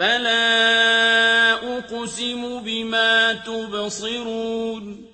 فَلَا أُقْسِمُ بِمَا تُبْصِرُونَ